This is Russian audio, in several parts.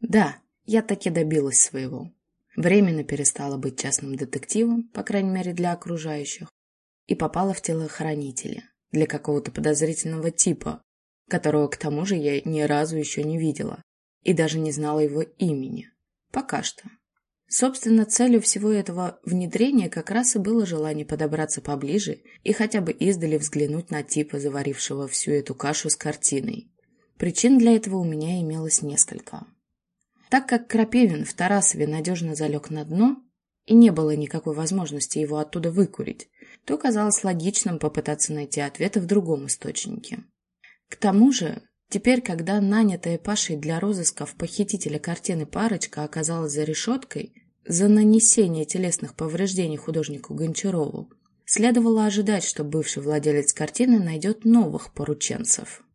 Да, я таки добилась своего. Временно перестала быть частным детективом, по крайней мере для окружающих, и попала в телохранители для какого-то подозрительного типа, которого к тому же я ни разу еще не видела и даже не знала его имени. Пока что. Собственно, целью всего этого внедрения как раз и было желание подобраться поближе и хотя бы издали взглянуть на типа, заварившего всю эту кашу с картиной. Причин для этого у меня имелось несколько. Так как Крапивин в Тарасове надежно залег на дно, и не было никакой возможности его оттуда выкурить, то казалось логичным попытаться найти ответы в другом источнике. К тому же, теперь, когда нанятая Пашей для розысков похитителя картины парочка оказалась за решеткой за нанесение телесных повреждений художнику Гончарову, следовало ожидать, что бывший владелец картины найдет новых порученцев.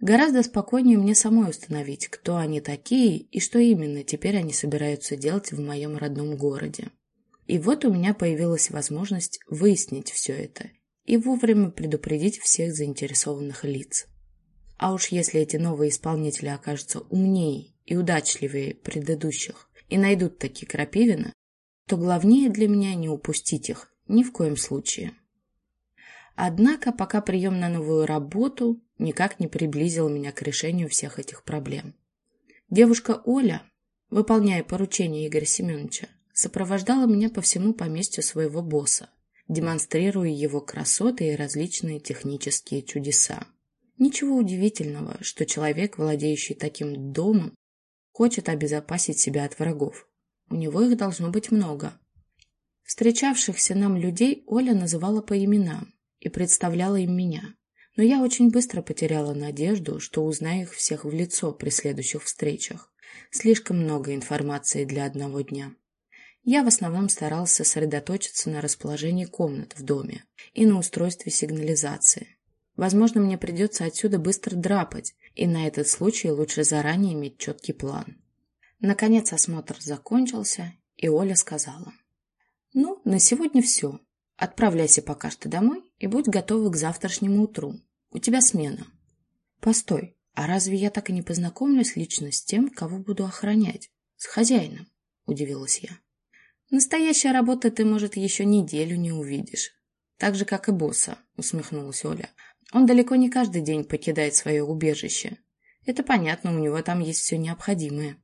Гораздо спокойнее мне самой установить, кто они такие и что именно теперь они собираются делать в моем родном городе. И вот у меня появилась возможность выяснить все это и вовремя предупредить всех заинтересованных лиц. А уж если эти новые исполнители окажутся умнее и удачливее предыдущих и найдут такие Крапивина, то главнее для меня не упустить их ни в коем случае. Однако пока прием на новую работу никак не приблизил меня к решению всех этих проблем. Девушка Оля, выполняя поручение Игоря Семеновича, сопровождала меня по всему поместью своего босса, демонстрируя его красоты и различные технические чудеса. Ничего удивительного, что человек, владеющий таким домом, хочет обезопасить себя от врагов. У него их должно быть много. Встречавшихся нам людей Оля называла по именам и представляла им меня. Но я очень быстро потеряла надежду, что узнаю их всех в лицо при следующих встречах. Слишком много информации для одного дня. Я в основном старался сосредоточиться на расположении комнат в доме и на устройстве сигнализации. Возможно, мне придется отсюда быстро драпать, и на этот случай лучше заранее иметь четкий план. Наконец осмотр закончился, и Оля сказала. «Ну, на сегодня все. Отправляйся пока что домой и будь готова к завтрашнему утру. У тебя смена. Постой, а разве я так и не познакомлюсь лично с тем, кого буду охранять? С хозяином? Удивилась я. Настоящая работа ты, может, еще неделю не увидишь. Так же, как и босса, усмехнулась Оля. Он далеко не каждый день покидает свое убежище. Это понятно, у него там есть все необходимое.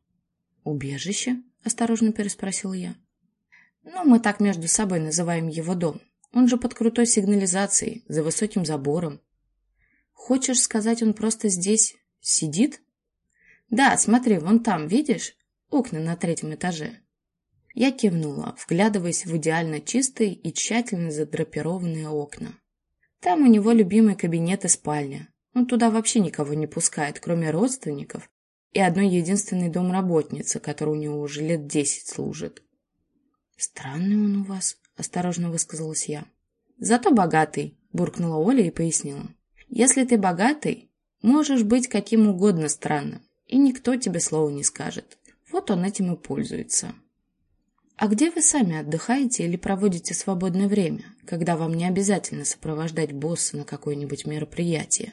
Убежище? Осторожно переспросила я. Ну, мы так между собой называем его дом. Он же под крутой сигнализацией, за высоким забором. Хочешь сказать, он просто здесь сидит? Да, смотри, вон там, видишь? Окна на третьем этаже. Я кивнула, вглядываясь в идеально чистые и тщательно задрапированные окна. Там у него любимый кабинет и спальня. Он туда вообще никого не пускает, кроме родственников и одной единственной домработницы, которая у него уже лет десять служит. «Странный он у вас», — осторожно высказалась я. «Зато богатый», — буркнула Оля и пояснила. «Если ты богатый, можешь быть каким угодно странным, и никто тебе слова не скажет. Вот он этим и пользуется». «А где вы сами отдыхаете или проводите свободное время, когда вам не обязательно сопровождать босса на какое-нибудь мероприятие?»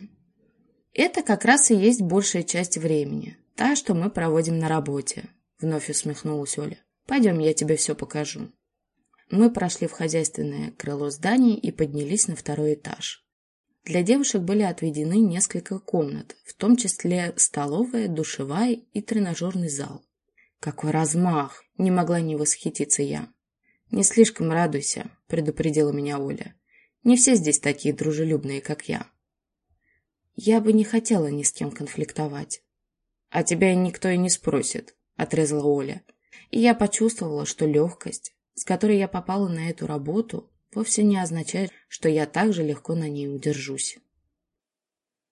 «Это как раз и есть большая часть времени, та, что мы проводим на работе», — вновь усмехнулась Оля. Пойдем, я тебе все покажу. Мы прошли в хозяйственное крыло здания и поднялись на второй этаж. Для девушек были отведены несколько комнат, в том числе столовая, душевая и тренажерный зал. Какой размах! Не могла не восхититься я. Не слишком радуйся, предупредила меня Оля. Не все здесь такие дружелюбные, как я. Я бы не хотела ни с кем конфликтовать. А тебя никто и не спросит, отрезала Оля. И я почувствовала, что легкость, с которой я попала на эту работу, вовсе не означает, что я так же легко на ней удержусь.